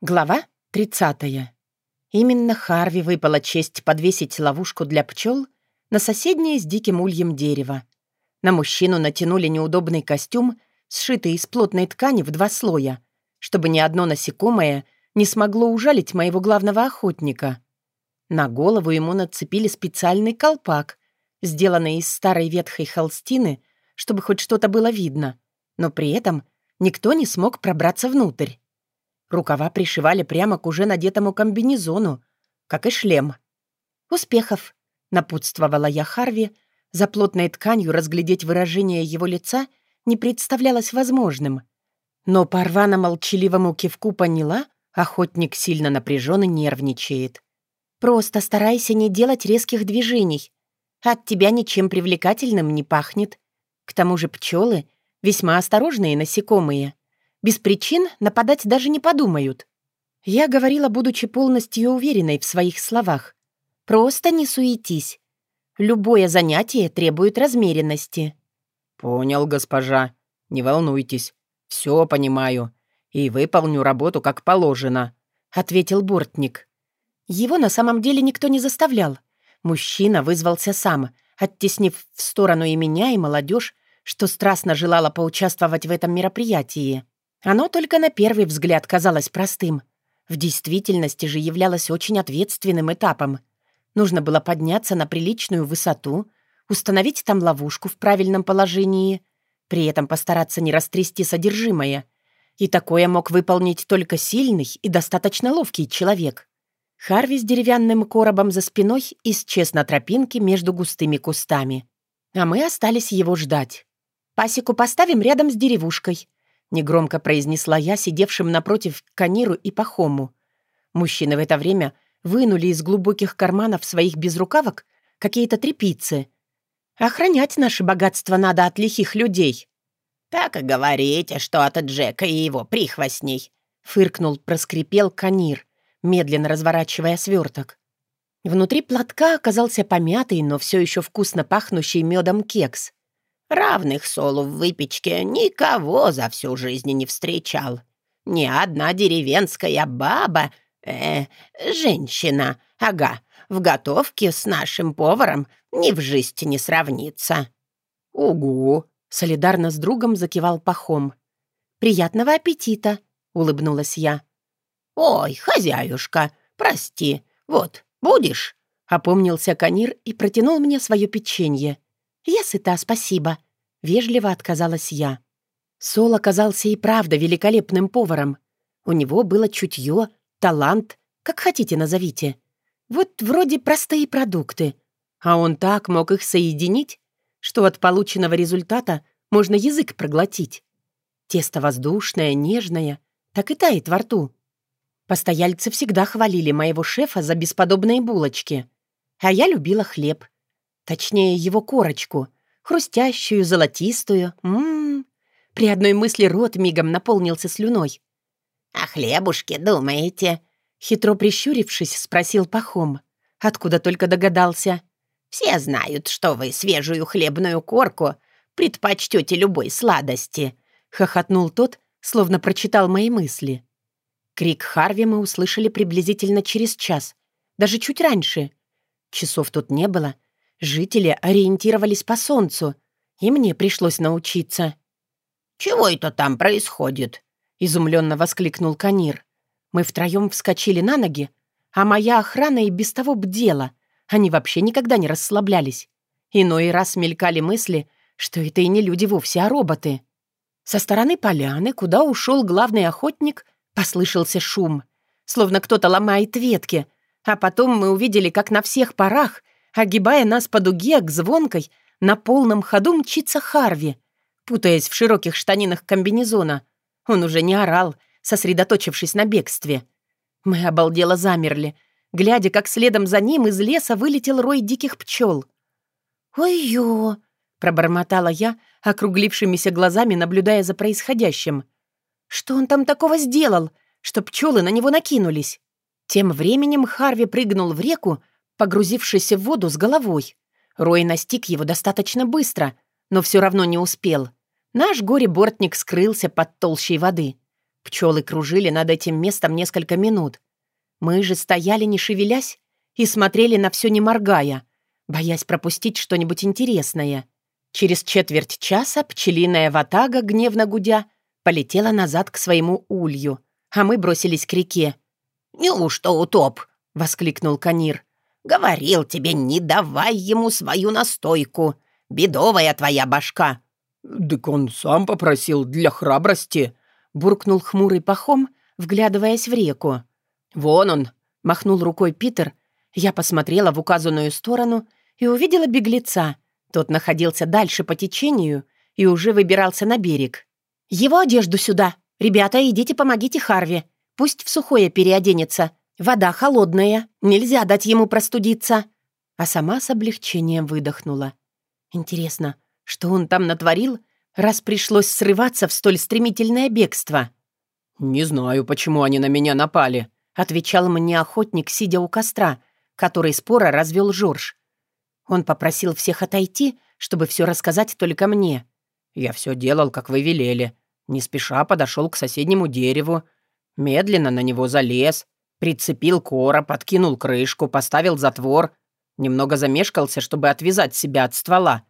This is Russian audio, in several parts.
Глава 30. Именно Харви выпала честь подвесить ловушку для пчел на соседнее с диким ульем дерево. На мужчину натянули неудобный костюм, сшитый из плотной ткани в два слоя, чтобы ни одно насекомое не смогло ужалить моего главного охотника. На голову ему нацепили специальный колпак, сделанный из старой ветхой холстины, чтобы хоть что-то было видно, но при этом никто не смог пробраться внутрь. Рукава пришивали прямо к уже надетому комбинезону, как и шлем. «Успехов!» — напутствовала я Харви. За плотной тканью разглядеть выражение его лица не представлялось возможным. Но по рвано-молчаливому кивку поняла, охотник сильно напряжен и нервничает. «Просто старайся не делать резких движений. От тебя ничем привлекательным не пахнет. К тому же пчелы весьма осторожные насекомые. Без причин нападать даже не подумают. Я говорила, будучи полностью уверенной в своих словах. Просто не суетись. Любое занятие требует размеренности. «Понял, госпожа. Не волнуйтесь. Все понимаю. И выполню работу как положено», — ответил бортник. Его на самом деле никто не заставлял. Мужчина вызвался сам, оттеснив в сторону и меня, и молодежь, что страстно желала поучаствовать в этом мероприятии. Оно только на первый взгляд казалось простым. В действительности же являлось очень ответственным этапом. Нужно было подняться на приличную высоту, установить там ловушку в правильном положении, при этом постараться не растрясти содержимое. И такое мог выполнить только сильный и достаточно ловкий человек. Харви с деревянным коробом за спиной исчез на тропинке между густыми кустами. А мы остались его ждать. «Пасеку поставим рядом с деревушкой», — негромко произнесла я, сидевшим напротив Каниру и Пахому. Мужчины в это время вынули из глубоких карманов своих безрукавок какие-то трепицы. «Охранять наше богатство надо от лихих людей». «Так и говорите, что от Джека и его прихвостней», — фыркнул, проскрипел Канир, медленно разворачивая сверток. Внутри платка оказался помятый, но все еще вкусно пахнущий медом кекс. Равных Солу в выпечке никого за всю жизнь не встречал. Ни одна деревенская баба, э, женщина, ага, в готовке с нашим поваром ни в жизнь не сравнится». «Угу!» — солидарно с другом закивал Пахом. «Приятного аппетита!» — улыбнулась я. «Ой, хозяюшка, прости, вот, будешь?» — опомнился Канир и протянул мне свое печенье. «Я сыта, спасибо», — вежливо отказалась я. Сол оказался и правда великолепным поваром. У него было чутье, талант, как хотите назовите. Вот вроде простые продукты. А он так мог их соединить, что от полученного результата можно язык проглотить. Тесто воздушное, нежное, так и тает во рту. Постояльцы всегда хвалили моего шефа за бесподобные булочки. А я любила хлеб — Точнее, его корочку. Хрустящую, золотистую. Ммм. При одной мысли рот мигом наполнился слюной. «О хлебушке думаете?» Хитро прищурившись, спросил Пахом. Откуда только догадался. «Все знают, что вы свежую хлебную корку предпочтете любой сладости», — хохотнул тот, словно прочитал мои мысли. Крик Харви мы услышали приблизительно через час, даже чуть раньше. Часов тут не было — Жители ориентировались по солнцу, и мне пришлось научиться. «Чего это там происходит?» — изумленно воскликнул Канир. Мы втроем вскочили на ноги, а моя охрана и без того бдела. Они вообще никогда не расслаблялись. Иной раз мелькали мысли, что это и не люди вовсе, а роботы. Со стороны поляны, куда ушел главный охотник, послышался шум, словно кто-то ломает ветки, а потом мы увидели, как на всех парах Огибая нас по дуге к звонкой, на полном ходу мчится Харви, путаясь в широких штанинах комбинезона. Он уже не орал, сосредоточившись на бегстве. Мы обалдело замерли, глядя, как следом за ним из леса вылетел рой диких пчел. «Ой-ё!» — пробормотала я, округлившимися глазами, наблюдая за происходящим. «Что он там такого сделал, что пчелы на него накинулись?» Тем временем Харви прыгнул в реку, погрузившись в воду с головой. Рой настиг его достаточно быстро, но все равно не успел. Наш горе-бортник скрылся под толщей воды. Пчелы кружили над этим местом несколько минут. Мы же стояли, не шевелясь, и смотрели на все не моргая, боясь пропустить что-нибудь интересное. Через четверть часа пчелиная ватага, гневно гудя, полетела назад к своему улью, а мы бросились к реке. «Неужто утоп?» — воскликнул Канир. «Говорил тебе, не давай ему свою настойку. Бедовая твоя башка». «Так он сам попросил для храбрости», — буркнул хмурый пахом, вглядываясь в реку. «Вон он!» — махнул рукой Питер. Я посмотрела в указанную сторону и увидела беглеца. Тот находился дальше по течению и уже выбирался на берег. «Его одежду сюда! Ребята, идите помогите Харви. Пусть в сухое переоденется. Вода холодная, нельзя дать ему простудиться». А сама с облегчением выдохнула. «Интересно, что он там натворил, раз пришлось срываться в столь стремительное бегство?» «Не знаю, почему они на меня напали», — отвечал мне охотник, сидя у костра, который споро развел Жорж. Он попросил всех отойти, чтобы все рассказать только мне. «Я все делал, как вы велели. Не спеша подошел к соседнему дереву, медленно на него залез, прицепил короб, подкинул крышку, поставил затвор, немного замешкался, чтобы отвязать себя от ствола.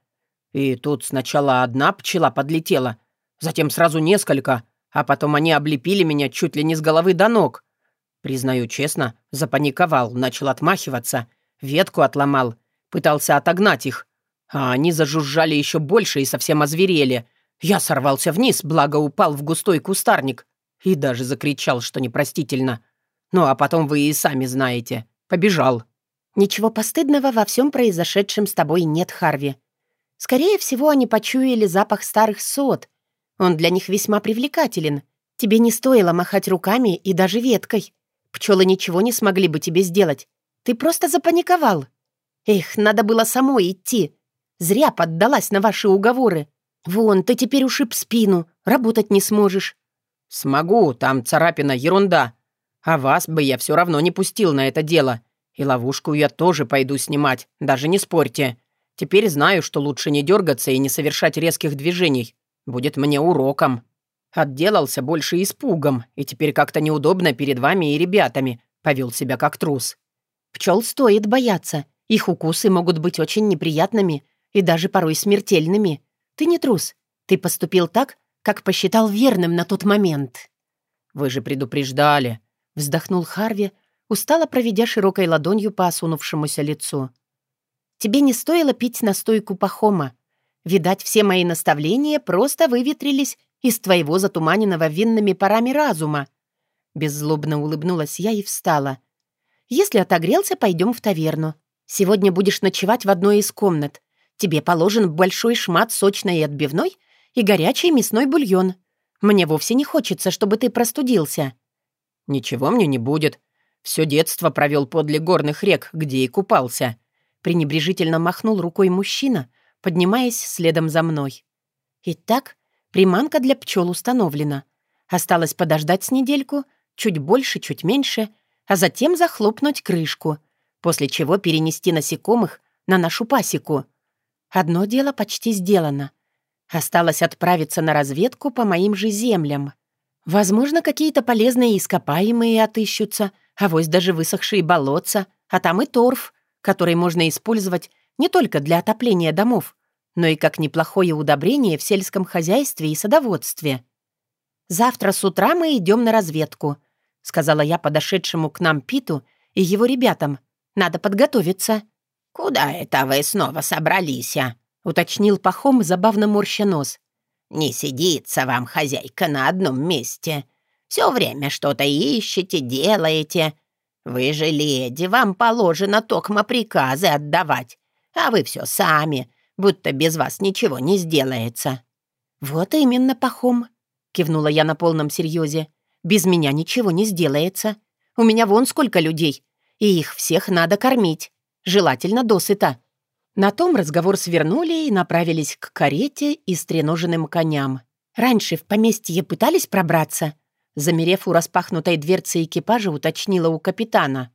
И тут сначала одна пчела подлетела, затем сразу несколько, а потом они облепили меня чуть ли не с головы до ног. Признаю честно, запаниковал, начал отмахиваться, ветку отломал, пытался отогнать их. А они зажужжали еще больше и совсем озверели — я сорвался вниз, благо упал в густой кустарник. И даже закричал, что непростительно. Ну а потом вы и сами знаете. Побежал. Ничего постыдного во всем произошедшем с тобой нет, Харви. Скорее всего, они почуяли запах старых сот. Он для них весьма привлекателен. Тебе не стоило махать руками и даже веткой. Пчелы ничего не смогли бы тебе сделать. Ты просто запаниковал. Эх, надо было самой идти. Зря поддалась на ваши уговоры. «Вон, ты теперь ушиб спину, работать не сможешь». «Смогу, там царапина, ерунда. А вас бы я все равно не пустил на это дело. И ловушку я тоже пойду снимать, даже не спорьте. Теперь знаю, что лучше не дергаться и не совершать резких движений. Будет мне уроком. Отделался больше испугом, и теперь как-то неудобно перед вами и ребятами. Повел себя как трус». «Пчел стоит бояться. Их укусы могут быть очень неприятными и даже порой смертельными. Ты не трус. Ты поступил так, как посчитал верным на тот момент». «Вы же предупреждали», — вздохнул Харви, устало проведя широкой ладонью по осунувшемуся лицу. «Тебе не стоило пить настойку Пахома. Видать, все мои наставления просто выветрились из твоего затуманенного винными парами разума». Беззлобно улыбнулась я и встала. «Если отогрелся, пойдем в таверну. Сегодня будешь ночевать в одной из комнат. Тебе положен большой шмат сочной отбивной и горячий мясной бульон. Мне вовсе не хочется, чтобы ты простудился». «Ничего мне не будет. Все детство провел подле горных рек, где и купался». Пренебрежительно махнул рукой мужчина, поднимаясь следом за мной. «Итак, приманка для пчел установлена. Осталось подождать с недельку, чуть больше, чуть меньше, а затем захлопнуть крышку, после чего перенести насекомых на нашу пасеку — Одно дело почти сделано. Осталось отправиться на разведку по моим же землям. Возможно, какие-то полезные ископаемые отыщутся, а вось даже высохшие болотца, а там и торф, который можно использовать не только для отопления домов, но и как неплохое удобрение в сельском хозяйстве и садоводстве. «Завтра с утра мы идем на разведку», — сказала я подошедшему к нам Питу и его ребятам. «Надо подготовиться». «Куда это вы снова собрались?» а?» — уточнил Пахом, забавно морща нос. «Не сидится вам, хозяйка, на одном месте. Все время что-то ищете, делаете. Вы же леди, вам положено токмо приказы отдавать, а вы все сами, будто без вас ничего не сделается». «Вот именно, Пахом», — кивнула я на полном серьезе. «Без меня ничего не сделается. У меня вон сколько людей, и их всех надо кормить желательно досыта. На том разговор свернули и направились к карете и стреноженным коням. Раньше в поместье пытались пробраться? Замерев у распахнутой дверцы экипажа, уточнила у капитана.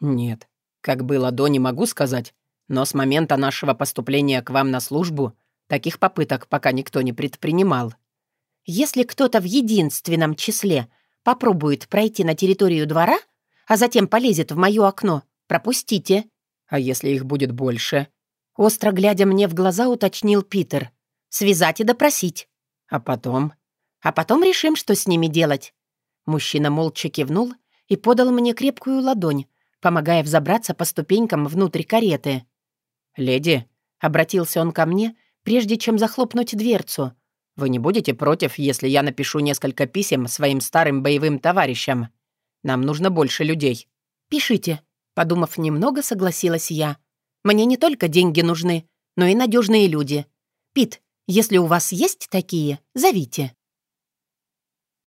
«Нет, как было до, не могу сказать, но с момента нашего поступления к вам на службу таких попыток пока никто не предпринимал». Если кто-то в единственном числе попробует пройти на территорию двора, а затем полезет в мое окно, пропустите. А если их будет больше? Остро глядя мне в глаза, уточнил Питер. Связать и допросить. А потом? А потом решим, что с ними делать. Мужчина молча кивнул и подал мне крепкую ладонь, помогая взобраться по ступенькам внутрь кареты. «Леди», — обратился он ко мне, прежде чем захлопнуть дверцу, «вы не будете против, если я напишу несколько писем своим старым боевым товарищам? Нам нужно больше людей». «Пишите», — подумав немного, согласилась я. «Мне не только деньги нужны, но и надежные люди. Пит, если у вас есть такие, зовите».